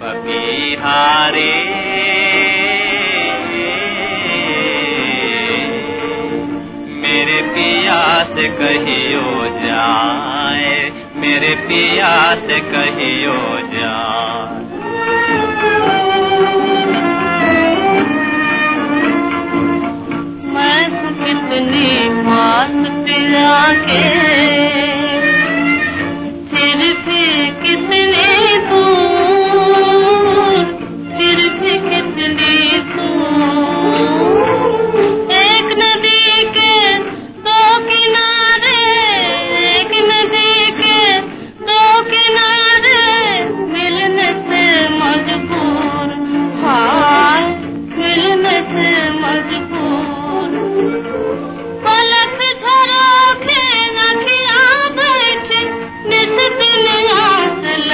पपीहारे। मेरे पिया से कहियो जाए, मेरे पिया से कहियो जाए। मैं कितनी पास पिया के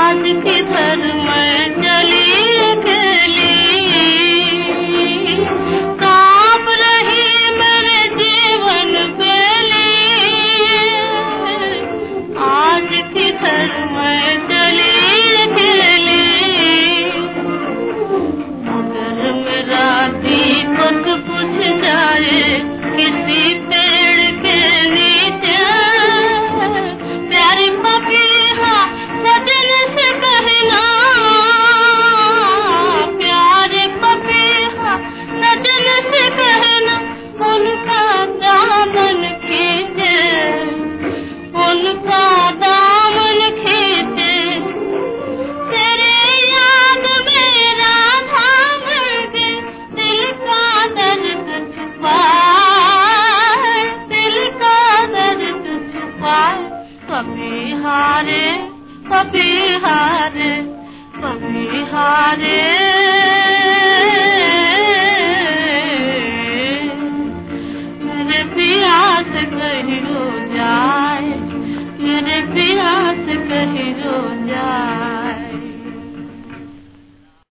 आज के सर पपिहारे पपिहारे पपिहारे मेरे पिया से कहीं हो जा